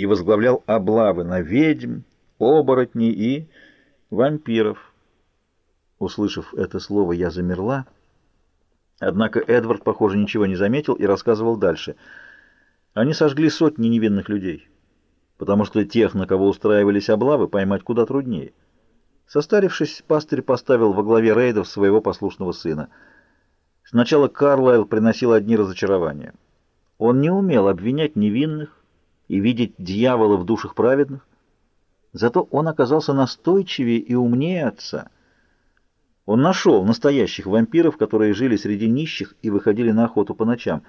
и возглавлял облавы на ведьм, оборотней и вампиров. Услышав это слово, я замерла. Однако Эдвард, похоже, ничего не заметил и рассказывал дальше. Они сожгли сотни невинных людей, потому что тех, на кого устраивались облавы, поймать куда труднее. Состарившись, пастырь поставил во главе рейдов своего послушного сына. Сначала Карлайл приносил одни разочарования. Он не умел обвинять невинных и видеть дьявола в душах праведных. Зато он оказался настойчивее и умнее отца. Он нашел настоящих вампиров, которые жили среди нищих и выходили на охоту по ночам.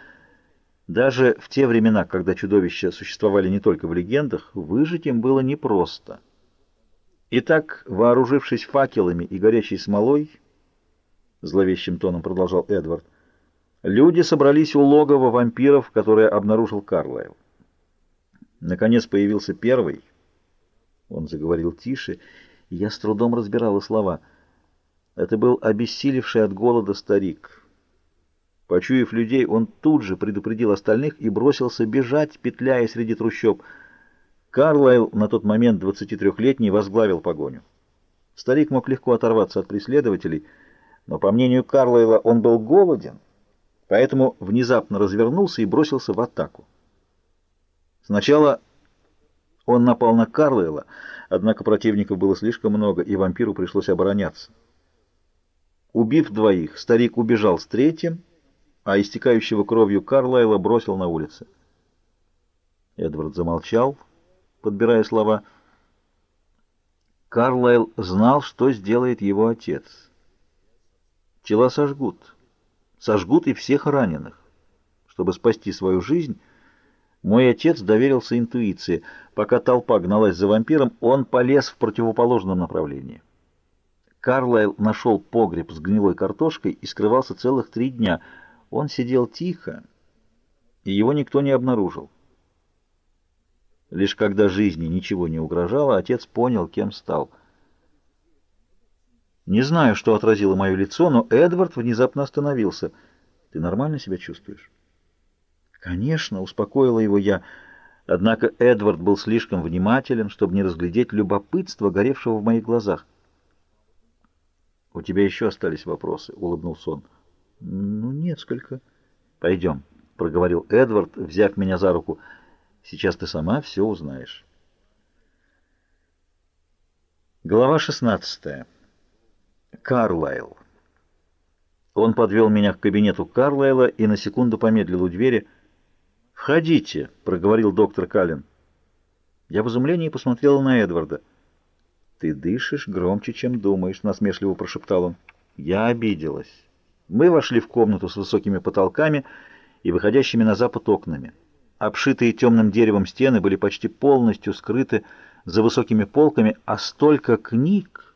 Даже в те времена, когда чудовища существовали не только в легендах, выжить им было непросто. Итак, вооружившись факелами и горячей смолой, зловещим тоном продолжал Эдвард, люди собрались у логова вампиров, которое обнаружил Карлайл. Наконец появился первый. Он заговорил тише, и я с трудом разбирала слова. Это был обессилевший от голода старик. Почуяв людей, он тут же предупредил остальных и бросился бежать, петляя среди трущоб — Карлайл, на тот момент 23-летний, возглавил погоню. Старик мог легко оторваться от преследователей, но, по мнению Карлайла, он был голоден, поэтому внезапно развернулся и бросился в атаку. Сначала он напал на Карлайла, однако противников было слишком много, и вампиру пришлось обороняться. Убив двоих, старик убежал с третьим, а истекающего кровью Карлайла бросил на улице. Эдвард замолчал, подбирая слова. Карлайл знал, что сделает его отец. Тела сожгут. Сожгут и всех раненых. Чтобы спасти свою жизнь, мой отец доверился интуиции. Пока толпа гналась за вампиром, он полез в противоположном направлении. Карлайл нашел погреб с гнилой картошкой и скрывался целых три дня. Он сидел тихо, и его никто не обнаружил. Лишь когда жизни ничего не угрожало, отец понял, кем стал. Не знаю, что отразило мое лицо, но Эдвард внезапно остановился. «Ты нормально себя чувствуешь?» «Конечно», — успокоила его я. Однако Эдвард был слишком внимателен, чтобы не разглядеть любопытство, горевшего в моих глазах. «У тебя еще остались вопросы?» — улыбнулся он. «Ну, несколько». «Пойдем», — проговорил Эдвард, взяв меня за руку. Сейчас ты сама все узнаешь. Глава 16. Карлайл. Он подвел меня к кабинету Карлайла и на секунду помедлил у двери. «Входите», — проговорил доктор Каллен. Я в изумлении посмотрела на Эдварда. «Ты дышишь громче, чем думаешь», — насмешливо прошептал он. Я обиделась. Мы вошли в комнату с высокими потолками и выходящими на запад окнами. Обшитые темным деревом стены были почти полностью скрыты за высокими полками, а столько книг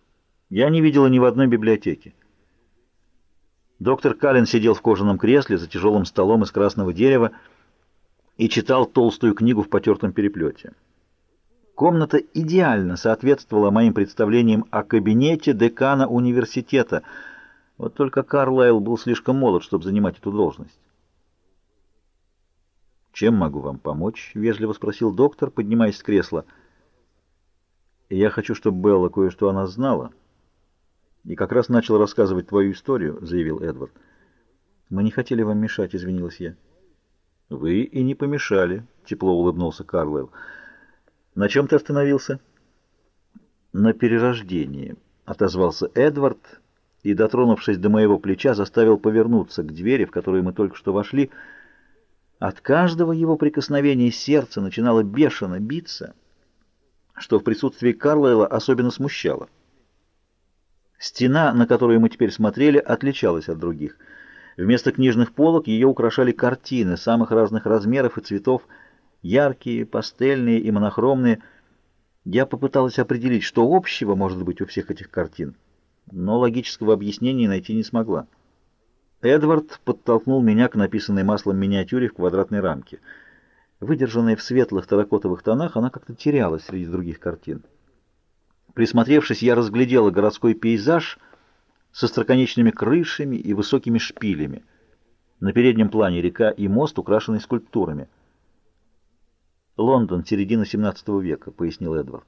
я не видела ни в одной библиотеке. Доктор Каллен сидел в кожаном кресле за тяжелым столом из красного дерева и читал толстую книгу в потертом переплете. Комната идеально соответствовала моим представлениям о кабинете декана университета, вот только Карлайл был слишком молод, чтобы занимать эту должность. «Чем могу вам помочь?» — вежливо спросил доктор, поднимаясь с кресла. «Я хочу, чтобы Белла кое-что о нас знала. И как раз начал рассказывать твою историю», — заявил Эдвард. «Мы не хотели вам мешать», — извинилась я. «Вы и не помешали», — тепло улыбнулся Карлайл. «На чем ты остановился?» «На перерождении», — отозвался Эдвард и, дотронувшись до моего плеча, заставил повернуться к двери, в которую мы только что вошли, — от каждого его прикосновения сердце начинало бешено биться, что в присутствии Карлайла особенно смущало. Стена, на которую мы теперь смотрели, отличалась от других. Вместо книжных полок ее украшали картины самых разных размеров и цветов, яркие, пастельные и монохромные. Я попыталась определить, что общего может быть у всех этих картин, но логического объяснения найти не смогла. Эдвард подтолкнул меня к написанной маслом миниатюре в квадратной рамке. Выдержанная в светлых терракотовых тонах, она как-то терялась среди других картин. Присмотревшись, я разглядела городской пейзаж со строконечными крышами и высокими шпилями. На переднем плане река и мост, украшенный скульптурами. Лондон, середина XVII века, пояснил Эдвард.